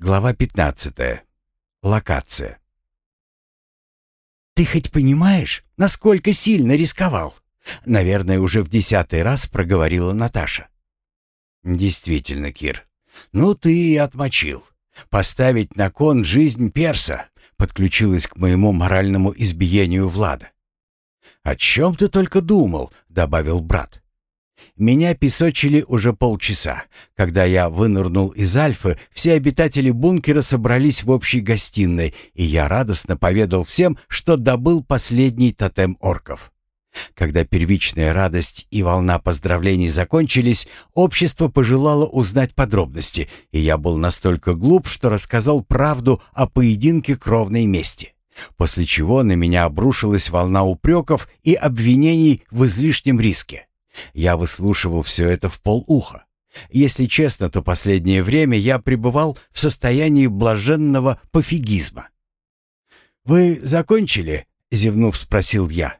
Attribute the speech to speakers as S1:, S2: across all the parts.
S1: Глава 15. Локация. «Ты хоть понимаешь, насколько сильно рисковал?» Наверное, уже в десятый раз проговорила Наташа. «Действительно, Кир. Ну ты и отмочил. Поставить на кон жизнь перса подключилась к моему моральному избиению Влада. «О чем ты только думал?» — добавил брат. Меня песочили уже полчаса. Когда я вынырнул из Альфы, все обитатели бункера собрались в общей гостиной, и я радостно поведал всем, что добыл последний тотем орков. Когда первичная радость и волна поздравлений закончились, общество пожелало узнать подробности, и я был настолько глуп, что рассказал правду о поединке кровной мести. После чего на меня обрушилась волна упреков и обвинений в излишнем риске. Я выслушивал все это в полуха. Если честно, то последнее время я пребывал в состоянии блаженного пофигизма. «Вы закончили?» — зевнув, спросил я.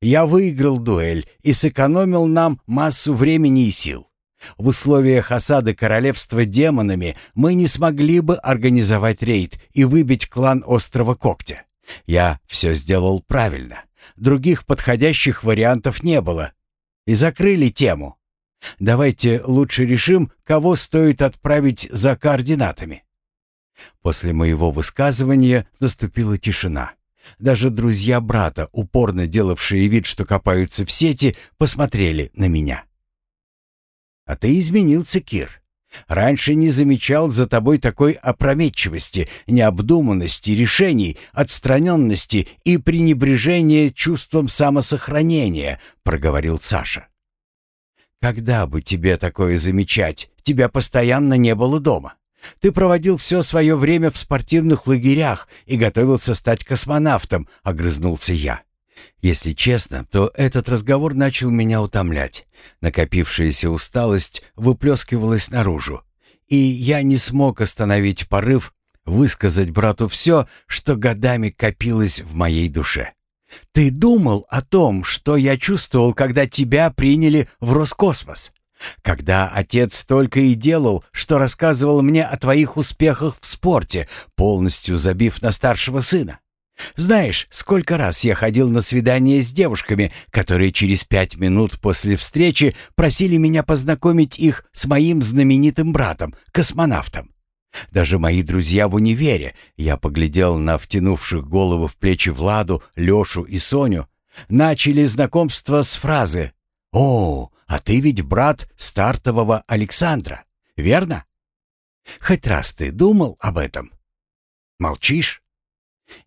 S1: «Я выиграл дуэль и сэкономил нам массу времени и сил. В условиях осады королевства демонами мы не смогли бы организовать рейд и выбить клан Острова Когтя. Я все сделал правильно. Других подходящих вариантов не было, и закрыли тему. Давайте лучше решим, кого стоит отправить за координатами. После моего высказывания наступила тишина. Даже друзья брата, упорно делавшие вид, что копаются в сети, посмотрели на меня. «А ты изменился, Кир. Раньше не замечал за тобой такой опрометчивости, необдуманности решений, отстраненности и пренебрежения чувством самосохранения», — проговорил Саша. «Когда бы тебе такое замечать? Тебя постоянно не было дома. Ты проводил все свое время в спортивных лагерях и готовился стать космонавтом», — огрызнулся я. Если честно, то этот разговор начал меня утомлять. Накопившаяся усталость выплескивалась наружу, и я не смог остановить порыв высказать брату все, что годами копилось в моей душе. «Ты думал о том, что я чувствовал, когда тебя приняли в Роскосмос? Когда отец только и делал, что рассказывал мне о твоих успехах в спорте, полностью забив на старшего сына? Знаешь, сколько раз я ходил на свидания с девушками, которые через пять минут после встречи просили меня познакомить их с моим знаменитым братом, космонавтом. Даже мои друзья в универе, я поглядел на втянувших голову в плечи Владу, Лешу и Соню, начали знакомство с фразы «О, а ты ведь брат стартового Александра, верно?» Хоть раз ты думал об этом? Молчишь?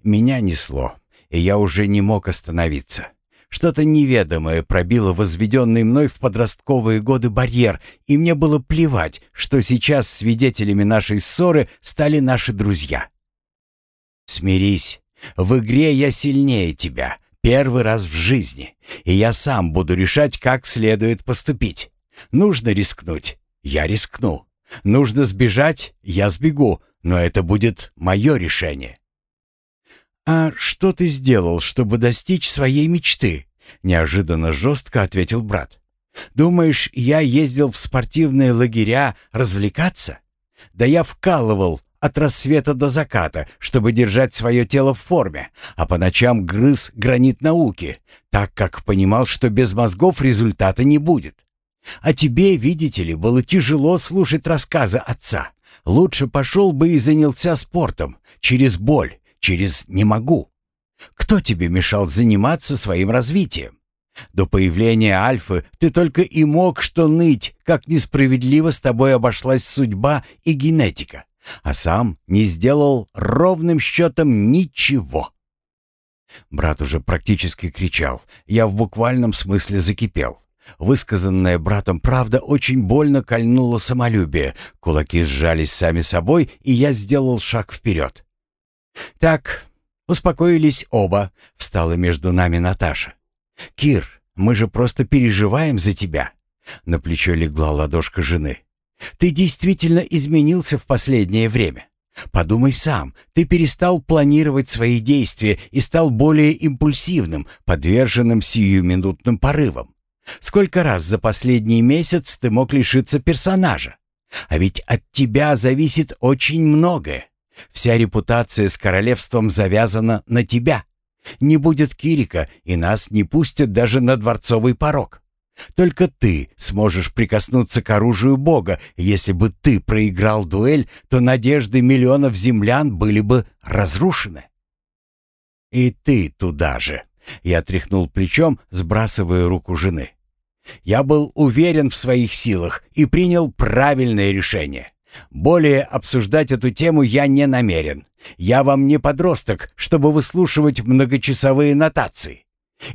S1: Меня несло, и я уже не мог остановиться. Что-то неведомое пробило возведенный мной в подростковые годы барьер, и мне было плевать, что сейчас свидетелями нашей ссоры стали наши друзья. «Смирись. В игре я сильнее тебя. Первый раз в жизни. И я сам буду решать, как следует поступить. Нужно рискнуть. Я рискну. Нужно сбежать. Я сбегу. Но это будет мое решение. «А что ты сделал, чтобы достичь своей мечты?» — неожиданно жестко ответил брат. «Думаешь, я ездил в спортивные лагеря развлекаться? Да я вкалывал от рассвета до заката, чтобы держать свое тело в форме, а по ночам грыз гранит науки, так как понимал, что без мозгов результата не будет. А тебе, видите ли, было тяжело слушать рассказы отца. Лучше пошел бы и занялся спортом, через боль, через «не могу». Кто тебе мешал заниматься своим развитием? До появления Альфы ты только и мог что ныть, как несправедливо с тобой обошлась судьба и генетика, а сам не сделал ровным счетом ничего. Брат уже практически кричал. Я в буквальном смысле закипел. Высказанная братом правда очень больно кольнула самолюбие. Кулаки сжались сами собой, и я сделал шаг вперед. «Так, успокоились оба», — встала между нами Наташа. «Кир, мы же просто переживаем за тебя». На плечо легла ладошка жены. «Ты действительно изменился в последнее время. Подумай сам, ты перестал планировать свои действия и стал более импульсивным, подверженным сиюминутным порывам. Сколько раз за последний месяц ты мог лишиться персонажа? А ведь от тебя зависит очень многое. Вся репутация с королевством завязана на тебя. Не будет Кирика, и нас не пустят даже на дворцовый порог. Только ты сможешь прикоснуться к оружию Бога. Если бы ты проиграл дуэль, то надежды миллионов землян были бы разрушены. И ты туда же. Я тряхнул плечом, сбрасывая руку жены. Я был уверен в своих силах и принял правильное решение. Более обсуждать эту тему я не намерен. Я вам не подросток, чтобы выслушивать многочасовые нотации.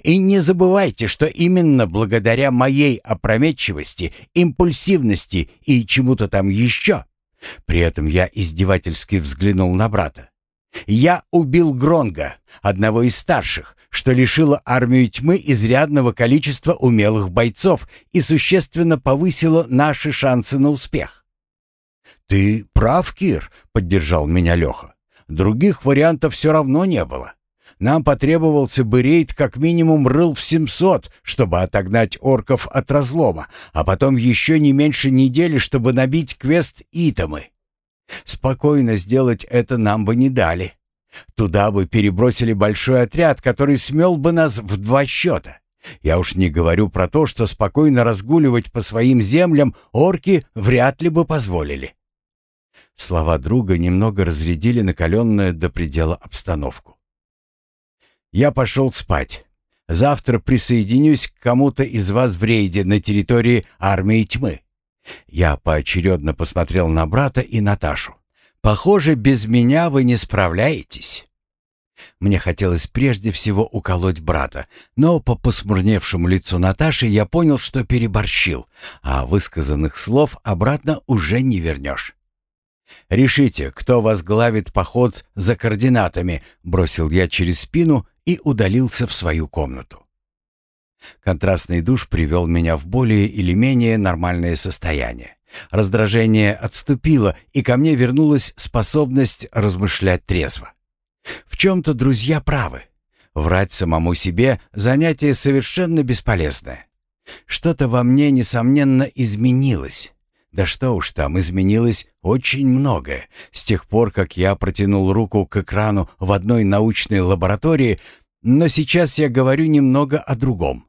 S1: И не забывайте, что именно благодаря моей опрометчивости, импульсивности и чему-то там еще, при этом я издевательски взглянул на брата, я убил Гронга, одного из старших, что лишило армию тьмы изрядного количества умелых бойцов и существенно повысило наши шансы на успех. «Ты прав, Кир», — поддержал меня Леха. «Других вариантов все равно не было. Нам потребовался бы рейд как минимум рыл в 700, чтобы отогнать орков от разлома, а потом еще не меньше недели, чтобы набить квест Итамы. Спокойно сделать это нам бы не дали. Туда бы перебросили большой отряд, который смел бы нас в два счета. Я уж не говорю про то, что спокойно разгуливать по своим землям орки вряд ли бы позволили. Слова друга немного разрядили накаленную до предела обстановку. Я пошел спать. Завтра присоединюсь к кому-то из вас в рейде на территории армии тьмы. Я поочередно посмотрел на брата и Наташу. Похоже, без меня вы не справляетесь. Мне хотелось прежде всего уколоть брата, но по посмурневшему лицу Наташи я понял, что переборщил, а высказанных слов обратно уже не вернешь. «Решите, кто возглавит поход за координатами», — бросил я через спину и удалился в свою комнату. Контрастный душ привел меня в более или менее нормальное состояние. Раздражение отступило, и ко мне вернулась способность размышлять трезво. В чем-то друзья правы. Врать самому себе — занятие совершенно бесполезное. Что-то во мне, несомненно, изменилось. Да что уж там, изменилось очень многое. С тех пор, как я протянул руку к экрану в одной научной лаборатории, но сейчас я говорю немного о другом.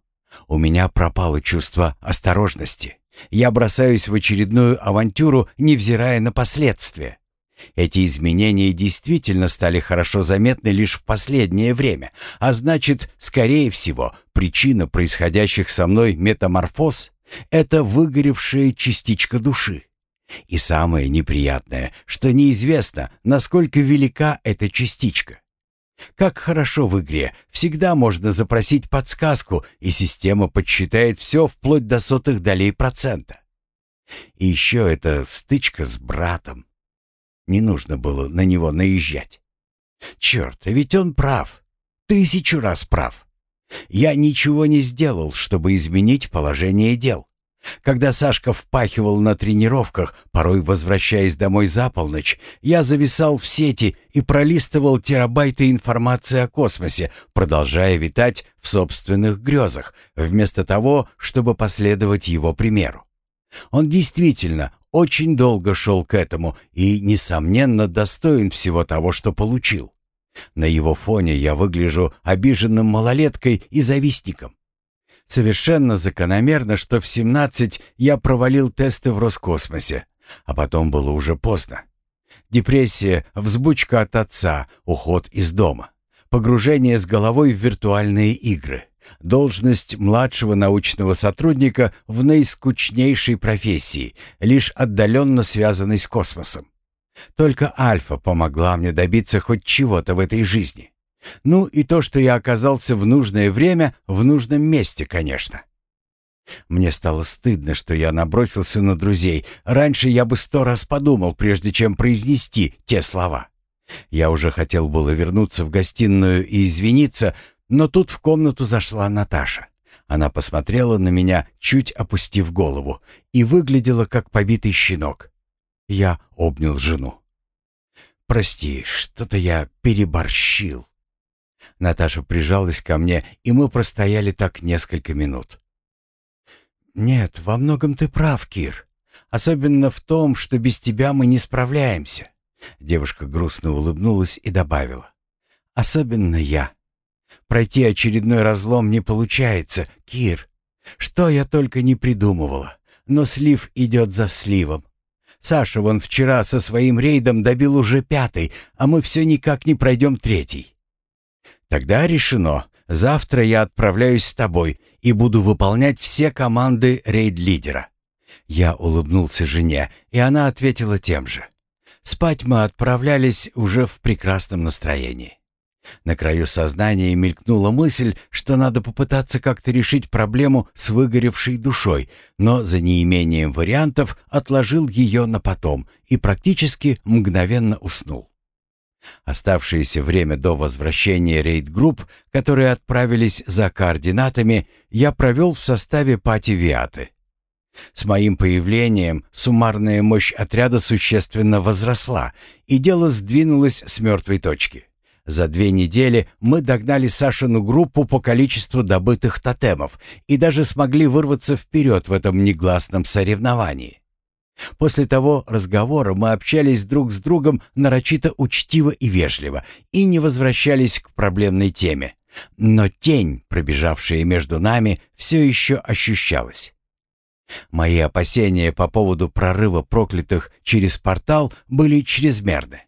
S1: У меня пропало чувство осторожности. Я бросаюсь в очередную авантюру, невзирая на последствия. Эти изменения действительно стали хорошо заметны лишь в последнее время, а значит, скорее всего, причина происходящих со мной метаморфоз — это выгоревшая частичка души. И самое неприятное, что неизвестно, насколько велика эта частичка. Как хорошо в игре. Всегда можно запросить подсказку, и система подсчитает все вплоть до сотых долей процента. И еще эта стычка с братом. Не нужно было на него наезжать. Черт, ведь он прав. Тысячу раз прав. Я ничего не сделал, чтобы изменить положение дел. Когда Сашка впахивал на тренировках, порой возвращаясь домой за полночь, я зависал в сети и пролистывал терабайты информации о космосе, продолжая витать в собственных грезах, вместо того, чтобы последовать его примеру. Он действительно очень долго шел к этому и, несомненно, достоин всего того, что получил. На его фоне я выгляжу обиженным малолеткой и завистником. Совершенно закономерно, что в 17 я провалил тесты в Роскосмосе, а потом было уже поздно. Депрессия, взбучка от отца, уход из дома, погружение с головой в виртуальные игры, должность младшего научного сотрудника в наискучнейшей профессии, лишь отдаленно связанной с космосом. Только Альфа помогла мне добиться хоть чего-то в этой жизни. Ну и то, что я оказался в нужное время, в нужном месте, конечно. Мне стало стыдно, что я набросился на друзей. Раньше я бы сто раз подумал, прежде чем произнести те слова. Я уже хотел было вернуться в гостиную и извиниться, но тут в комнату зашла Наташа. Она посмотрела на меня, чуть опустив голову, и выглядела как побитый щенок. Я обнял жену. «Прости, что-то я переборщил». Наташа прижалась ко мне, и мы простояли так несколько минут. «Нет, во многом ты прав, Кир. Особенно в том, что без тебя мы не справляемся. Девушка грустно улыбнулась и добавила. Особенно я. Пройти очередной разлом не получается, Кир. Что я только не придумывала. Но слив идет за сливом. Саша вон вчера со своим рейдом добил уже пятый, а мы все никак не пройдем третий. Тогда решено. Завтра я отправляюсь с тобой и буду выполнять все команды рейд-лидера. Я улыбнулся жене, и она ответила тем же. Спать мы отправлялись уже в прекрасном настроении. На краю сознания мелькнула мысль, что надо попытаться как-то решить проблему с выгоревшей душой, но за неимением вариантов отложил ее на потом и практически мгновенно уснул. Оставшееся время до возвращения рейд-групп, которые отправились за координатами, я провел в составе пати Виаты. С моим появлением суммарная мощь отряда существенно возросла, и дело сдвинулось с мертвой точки. За две недели мы догнали Сашину группу по количеству добытых тотемов и даже смогли вырваться вперед в этом негласном соревновании. После того разговора мы общались друг с другом нарочито учтиво и вежливо и не возвращались к проблемной теме. Но тень, пробежавшая между нами, все еще ощущалась. Мои опасения по поводу прорыва проклятых через портал были чрезмерны.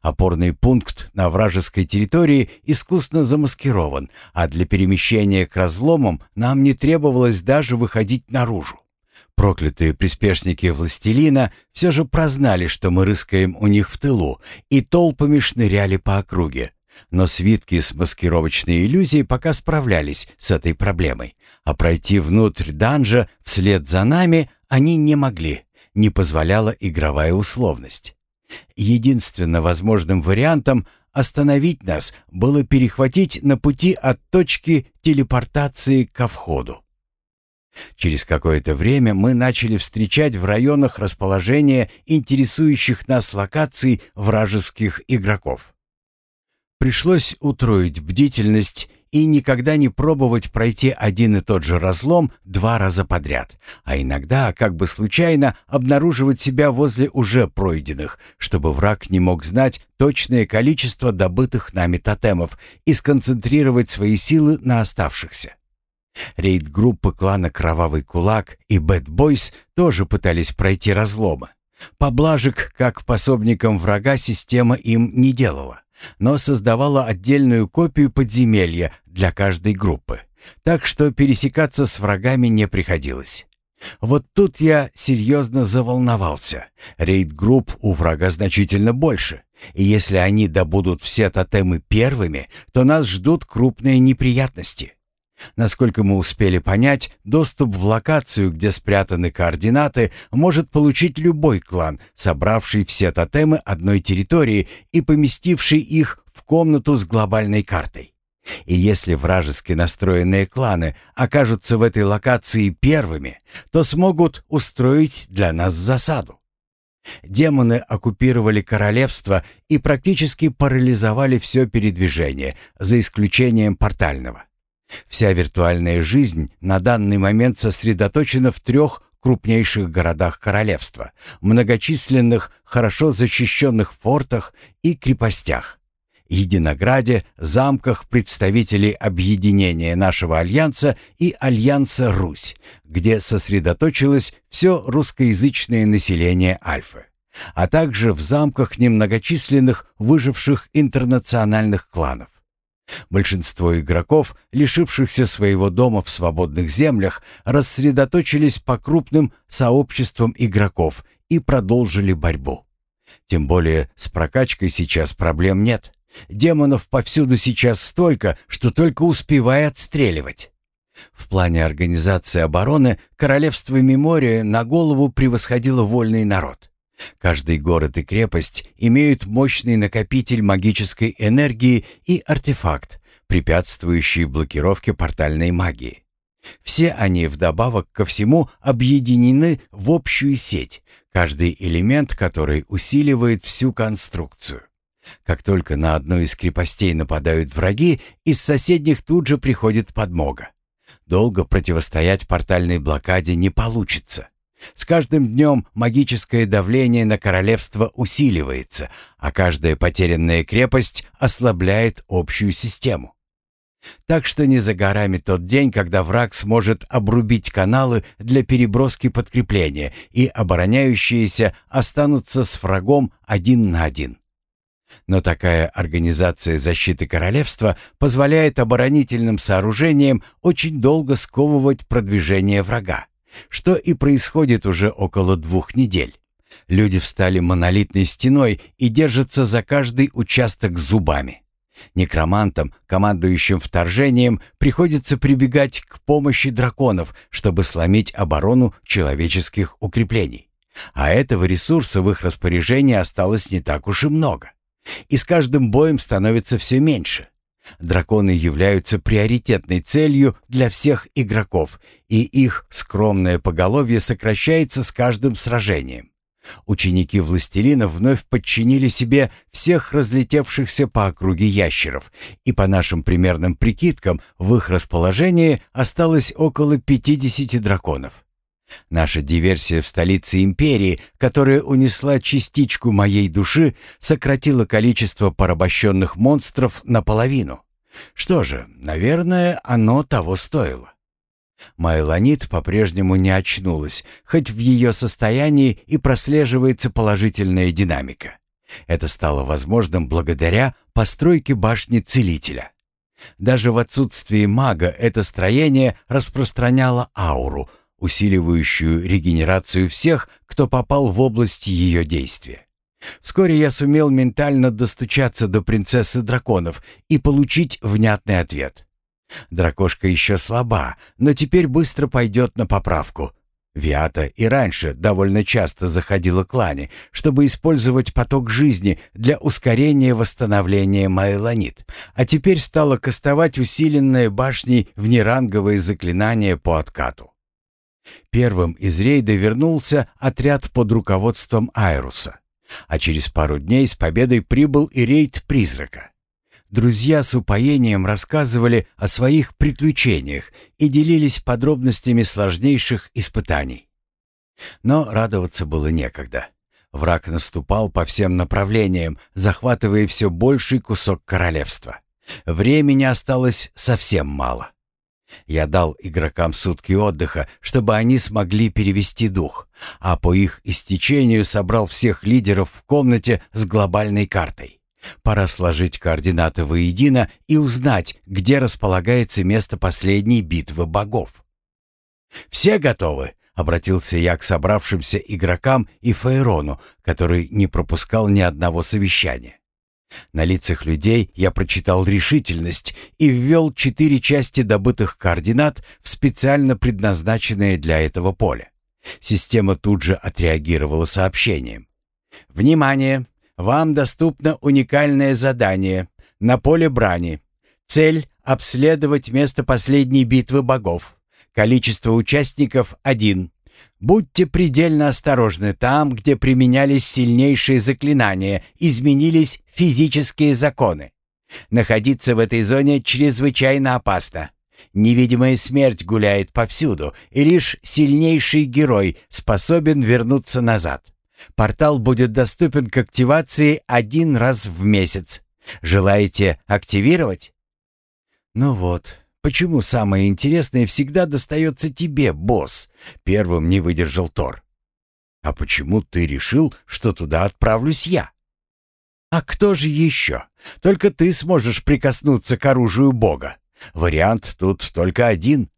S1: Опорный пункт на вражеской территории искусно замаскирован, а для перемещения к разломам нам не требовалось даже выходить наружу. Проклятые приспешники властелина все же прознали, что мы рыскаем у них в тылу, и толпами шныряли по округе. Но свитки с маскировочной иллюзией пока справлялись с этой проблемой, а пройти внутрь данжа вслед за нами они не могли, не позволяла игровая условность. Единственно возможным вариантом остановить нас было перехватить на пути от точки телепортации ко входу. Через какое-то время мы начали встречать в районах расположения интересующих нас локаций вражеских игроков. Пришлось утроить бдительность и никогда не пробовать пройти один и тот же разлом два раза подряд, а иногда, как бы случайно, обнаруживать себя возле уже пройденных, чтобы враг не мог знать точное количество добытых нами тотемов и сконцентрировать свои силы на оставшихся. Рейд-группы клана «Кровавый кулак» и «Бэт Бойс» тоже пытались пройти разломы. Поблажек, как пособникам врага, система им не делала, но создавала отдельную копию подземелья для каждой группы, так что пересекаться с врагами не приходилось. Вот тут я серьезно заволновался. Рейд-групп у врага значительно больше, и если они добудут все тотемы первыми, то нас ждут крупные неприятности. Насколько мы успели понять, доступ в локацию, где спрятаны координаты, может получить любой клан, собравший все тотемы одной территории и поместивший их в комнату с глобальной картой. И если вражески настроенные кланы окажутся в этой локации первыми, то смогут устроить для нас засаду. Демоны оккупировали королевство и практически парализовали все передвижение, за исключением портального. Вся виртуальная жизнь на данный момент сосредоточена в трех крупнейших городах королевства, многочисленных, хорошо защищенных фортах и крепостях. Единограде, замках представителей объединения нашего альянса и альянса Русь, где сосредоточилось все русскоязычное население Альфы, а также в замках немногочисленных выживших интернациональных кланов. Большинство игроков, лишившихся своего дома в свободных землях, рассредоточились по крупным сообществам игроков и продолжили борьбу. Тем более с прокачкой сейчас проблем нет. Демонов повсюду сейчас столько, что только успевай отстреливать. В плане организации обороны королевство Мемория на голову превосходило вольный народ. Каждый город и крепость имеют мощный накопитель магической энергии и артефакт, препятствующий блокировке портальной магии. Все они вдобавок ко всему объединены в общую сеть, каждый элемент которой усиливает всю конструкцию. Как только на одну из крепостей нападают враги, из соседних тут же приходит подмога. Долго противостоять портальной блокаде не получится. С каждым днем магическое давление на королевство усиливается, а каждая потерянная крепость ослабляет общую систему. Так что не за горами тот день, когда враг сможет обрубить каналы для переброски подкрепления, и обороняющиеся останутся с врагом один на один. Но такая организация защиты королевства позволяет оборонительным сооружениям очень долго сковывать продвижение врага, что и происходит уже около двух недель. Люди встали монолитной стеной и держатся за каждый участок зубами. Некромантам, командующим вторжением, приходится прибегать к помощи драконов, чтобы сломить оборону человеческих укреплений. А этого ресурса в их распоряжении осталось не так уж и много. И с каждым боем становится все меньше. Драконы являются приоритетной целью для всех игроков, и их скромное поголовье сокращается с каждым сражением. Ученики властелина вновь подчинили себе всех разлетевшихся по округе ящеров, и по нашим примерным прикидкам в их расположении осталось около 50 драконов. Наша диверсия в столице империи, которая унесла частичку моей души, сократила количество порабощенных монстров наполовину. Что же, наверное, оно того стоило. Майланит по-прежнему не очнулась, хоть в ее состоянии и прослеживается положительная динамика. Это стало возможным благодаря постройке башни Целителя. Даже в отсутствии мага это строение распространяло ауру — усиливающую регенерацию всех, кто попал в область ее действия. Вскоре я сумел ментально достучаться до принцессы драконов и получить внятный ответ. Дракошка еще слаба, но теперь быстро пойдет на поправку. Виата и раньше довольно часто заходила к Лане, чтобы использовать поток жизни для ускорения восстановления Майланит, а теперь стала кастовать усиленные башней внеранговые заклинания по откату. Первым из рейда вернулся отряд под руководством Айруса, а через пару дней с победой прибыл и рейд призрака. Друзья с упоением рассказывали о своих приключениях и делились подробностями сложнейших испытаний. Но радоваться было некогда. Враг наступал по всем направлениям, захватывая все больший кусок королевства. Времени осталось совсем мало. Я дал игрокам сутки отдыха, чтобы они смогли перевести дух, а по их истечению собрал всех лидеров в комнате с глобальной картой. Пора сложить координаты воедино и узнать, где располагается место последней битвы богов. «Все готовы?» — обратился я к собравшимся игрокам и Фаерону, который не пропускал ни одного совещания. На лицах людей я прочитал решительность и ввел четыре части добытых координат в специально предназначенное для этого поле. Система тут же отреагировала сообщением. «Внимание! Вам доступно уникальное задание на поле брани. Цель — обследовать место последней битвы богов. Количество участников — один. Будьте предельно осторожны там, где применялись сильнейшие заклинания, изменились физические законы. Находиться в этой зоне чрезвычайно опасно. Невидимая смерть гуляет повсюду, и лишь сильнейший герой способен вернуться назад. Портал будет доступен к активации один раз в месяц. Желаете активировать? Ну вот, Почему самое интересное всегда достается тебе, босс?» Первым не выдержал Тор. «А почему ты решил, что туда отправлюсь я?» «А кто же еще? Только ты сможешь прикоснуться к оружию Бога. Вариант тут только один».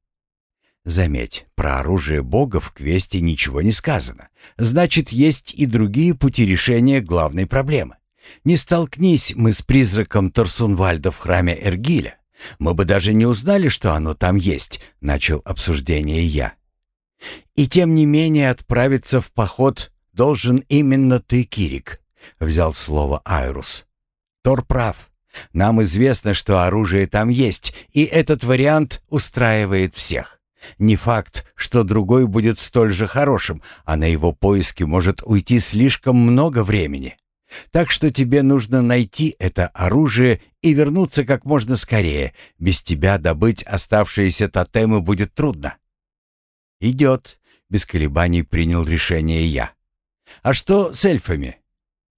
S1: Заметь, про оружие Бога в квесте ничего не сказано. Значит, есть и другие пути решения главной проблемы. Не столкнись мы с призраком Торсунвальда в храме Эргиля, мы бы даже не узнали, что оно там есть», — начал обсуждение я. «И тем не менее отправиться в поход должен именно ты, Кирик», — взял слово Айрус. «Тор прав. Нам известно, что оружие там есть, и этот вариант устраивает всех. Не факт, что другой будет столь же хорошим, а на его поиски может уйти слишком много времени. Так что тебе нужно найти это оружие и вернуться как можно скорее. Без тебя добыть оставшиеся тотемы будет трудно». «Идет», без колебаний принял решение я. «А что с эльфами?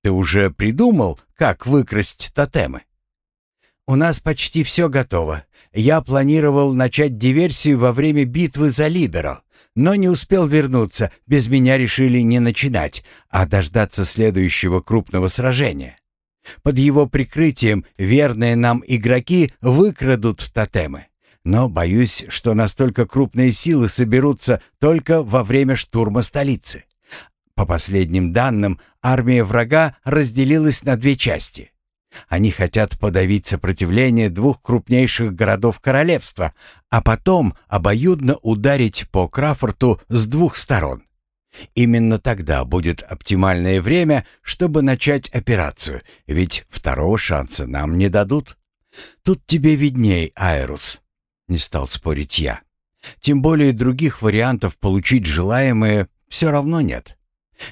S1: Ты уже придумал, как выкрасть тотемы?» «У нас почти все готово. Я планировал начать диверсию во время битвы за Либеро, но не успел вернуться. Без меня решили не начинать, а дождаться следующего крупного сражения. Под его прикрытием верные нам игроки выкрадут тотемы. Но боюсь, что настолько крупные силы соберутся только во время штурма столицы. По последним данным, армия врага разделилась на две части. Они хотят подавить сопротивление двух крупнейших городов королевства, а потом обоюдно ударить по Крафорту с двух сторон. Именно тогда будет оптимальное время, чтобы начать операцию, ведь второго шанса нам не дадут. Тут тебе видней, Айрус, не стал спорить я. Тем более других вариантов получить желаемое все равно нет.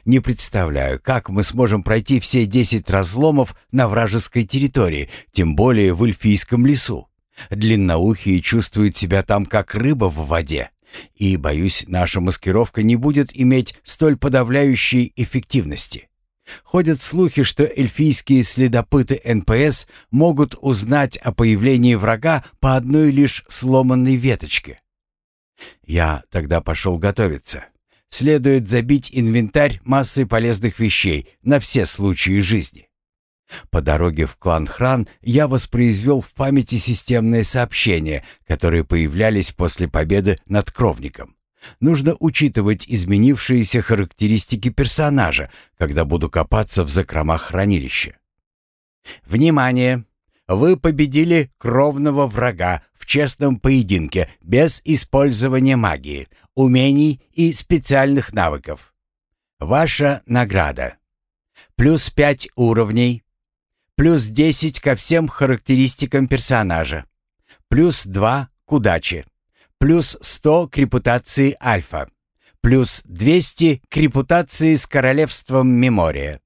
S1: Не представляю, как мы сможем пройти все десять разломов на вражеской территории, тем более в эльфийском лесу. Длинноухие чувствуют себя там как рыба в воде. И, боюсь, наша маскировка не будет иметь столь подавляющей эффективности. Ходят слухи, что эльфийские следопыты НПС могут узнать о появлении врага по одной лишь сломанной веточке. Я тогда пошел готовиться. Следует забить инвентарь массой полезных вещей на все случаи жизни. По дороге в клан Хран я воспроизвел в памяти системные сообщения, которые появлялись после победы над Кровником. Нужно учитывать изменившиеся характеристики персонажа, когда буду копаться в закромах хранилища. Внимание! Вы победили кровного врага в честном поединке без использования магии, умений и специальных навыков. Ваша награда. Плюс пять уровней, плюс 10 ко всем характеристикам персонажа, плюс 2 к удаче, плюс 100 к репутации альфа, плюс 200 к репутации с королевством Мемория.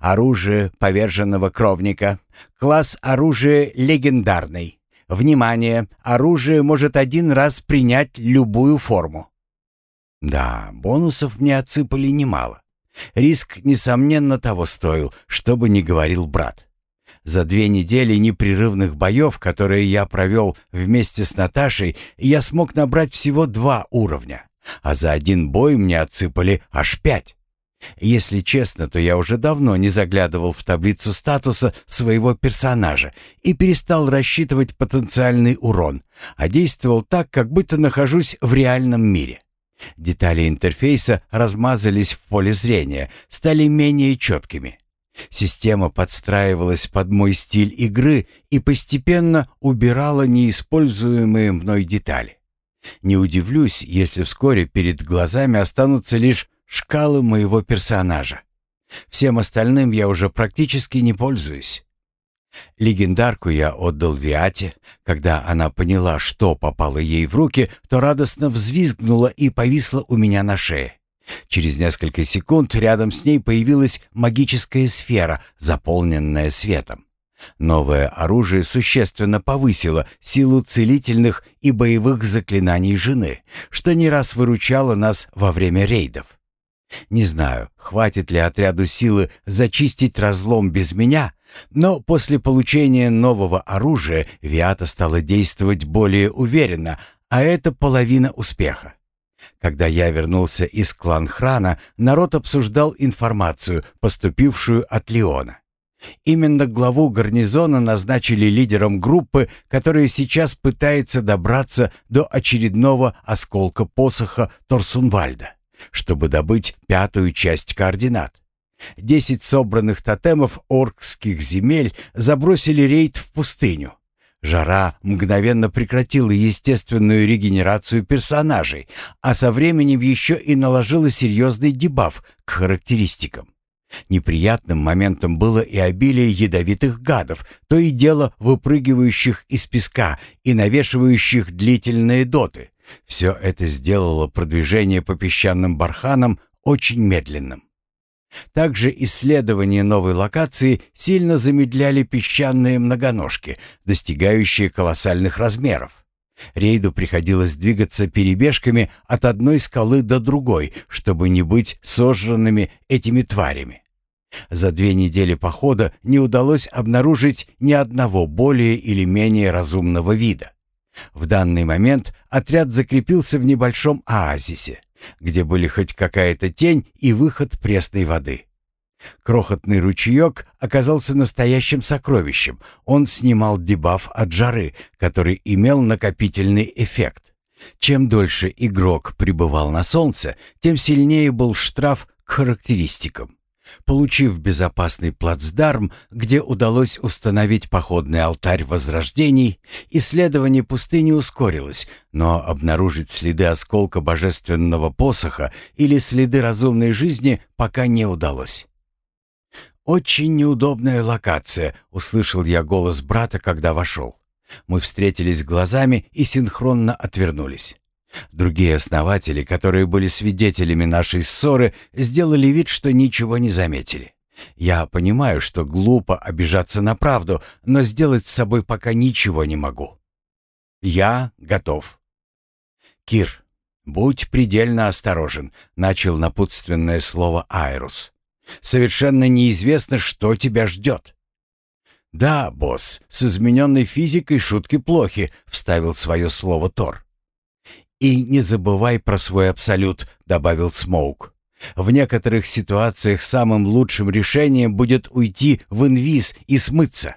S1: Оружие поверженного кровника. Класс оружия легендарный. Внимание! Оружие может один раз принять любую форму. Да, бонусов мне отсыпали немало. Риск, несомненно, того стоил, что бы ни говорил брат. За две недели непрерывных боев, которые я провел вместе с Наташей, я смог набрать всего два уровня, а за один бой мне отсыпали аж пять. Если честно, то я уже давно не заглядывал в таблицу статуса своего персонажа и перестал рассчитывать потенциальный урон, а действовал так, как будто нахожусь в реальном мире. Детали интерфейса размазались в поле зрения, стали менее четкими. Система подстраивалась под мой стиль игры и постепенно убирала неиспользуемые мной детали. Не удивлюсь, если вскоре перед глазами останутся лишь шкалы моего персонажа. Всем остальным я уже практически не пользуюсь. Легендарку я отдал Виате. Когда она поняла, что попало ей в руки, то радостно взвизгнула и повисла у меня на шее. Через несколько секунд рядом с ней появилась магическая сфера, заполненная светом. Новое оружие существенно повысило силу целительных и боевых заклинаний жены, что не раз выручало нас во время рейдов. Не знаю, хватит ли отряду силы зачистить разлом без меня, но после получения нового оружия Виата стала действовать более уверенно, а это половина успеха. Когда я вернулся из клан-храна, народ обсуждал информацию, поступившую от Леона. Именно главу гарнизона назначили лидером группы, которая сейчас пытается добраться до очередного осколка посоха Торсунвальда чтобы добыть пятую часть координат. Десять собранных тотемов оркских земель забросили рейд в пустыню. Жара мгновенно прекратила естественную регенерацию персонажей, а со временем еще и наложила серьезный дебаф к характеристикам. Неприятным моментом было и обилие ядовитых гадов, то и дело выпрыгивающих из песка и навешивающих длительные доты. Все это сделало продвижение по песчаным барханам очень медленным. Также исследования новой локации сильно замедляли песчаные многоножки, достигающие колоссальных размеров. Рейду приходилось двигаться перебежками от одной скалы до другой, чтобы не быть сожранными этими тварями. За две недели похода не удалось обнаружить ни одного более или менее разумного вида. В данный момент отряд закрепился в небольшом оазисе, где были хоть какая-то тень и выход пресной воды. Крохотный ручеек оказался настоящим сокровищем. Он снимал дебаф от жары, который имел накопительный эффект. Чем дольше игрок пребывал на солнце, тем сильнее был штраф к характеристикам. Получив безопасный плацдарм, где удалось установить походный алтарь возрождений, исследование пустыни ускорилось, но обнаружить следы осколка божественного посоха или следы разумной жизни пока не удалось. «Очень неудобная локация», — услышал я голос брата, когда вошел. Мы встретились глазами и синхронно отвернулись. Другие основатели, которые были свидетелями нашей ссоры, сделали вид, что ничего не заметили. Я понимаю, что глупо обижаться на правду, но сделать с собой пока ничего не могу. Я готов. Кир, будь предельно осторожен, начал напутственное слово Айрус. Совершенно неизвестно, что тебя ждет. «Да, босс, с измененной физикой шутки плохи», — вставил свое слово Тор. «И не забывай про свой абсолют», — добавил Смоук. «В некоторых ситуациях самым лучшим решением будет уйти в инвиз и смыться».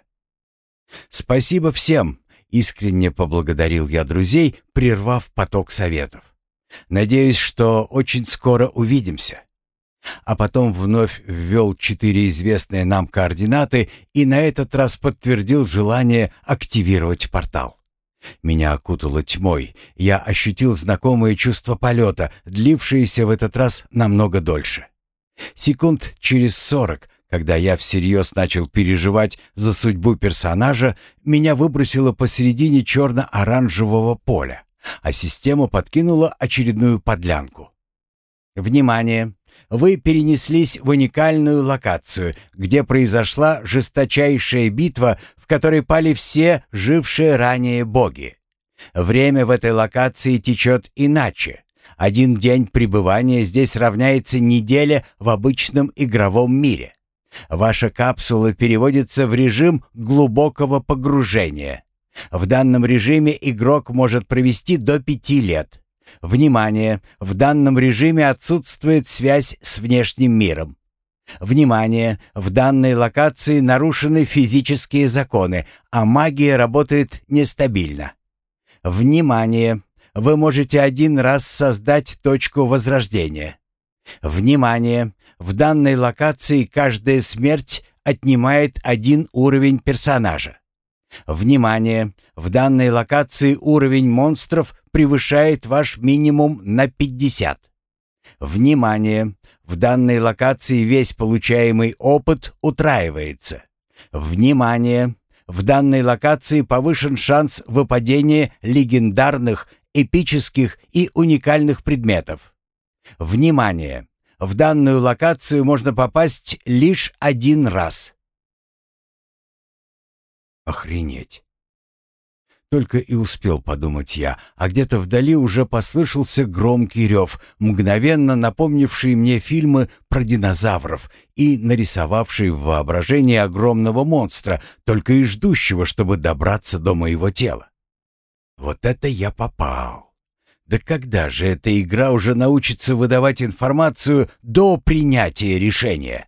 S1: «Спасибо всем», — искренне поблагодарил я друзей, прервав поток советов. «Надеюсь, что очень скоро увидимся». А потом вновь ввел четыре известные нам координаты и на этот раз подтвердил желание активировать портал. Меня окутало тьмой. Я ощутил знакомое чувство полета, длившееся в этот раз намного дольше. Секунд через сорок, когда я всерьез начал переживать за судьбу персонажа, меня выбросило посередине черно-оранжевого поля, а система подкинула очередную подлянку. «Внимание! Вы перенеслись в уникальную локацию, где произошла жесточайшая битва в которой пали все жившие ранее боги. Время в этой локации течет иначе. Один день пребывания здесь равняется неделе в обычном игровом мире. Ваша капсула переводится в режим глубокого погружения. В данном режиме игрок может провести до пяти лет. Внимание! В данном режиме отсутствует связь с внешним миром. Внимание! В данной локации нарушены физические законы, а магия работает нестабильно. Внимание! Вы можете один раз создать точку возрождения. Внимание! В данной локации каждая смерть отнимает один уровень персонажа. Внимание! В данной локации уровень монстров превышает ваш минимум на 50. Внимание! В данной локации весь получаемый опыт утраивается. Внимание! В данной локации повышен шанс выпадения легендарных, эпических и уникальных предметов. Внимание! В данную локацию можно попасть лишь один раз. Охренеть! Только и успел подумать я, а где-то вдали уже послышался громкий рев, мгновенно напомнивший мне фильмы про динозавров и нарисовавший в воображении огромного монстра, только и ждущего, чтобы добраться до моего тела. Вот это я попал! Да когда же эта игра уже научится выдавать информацию до принятия решения?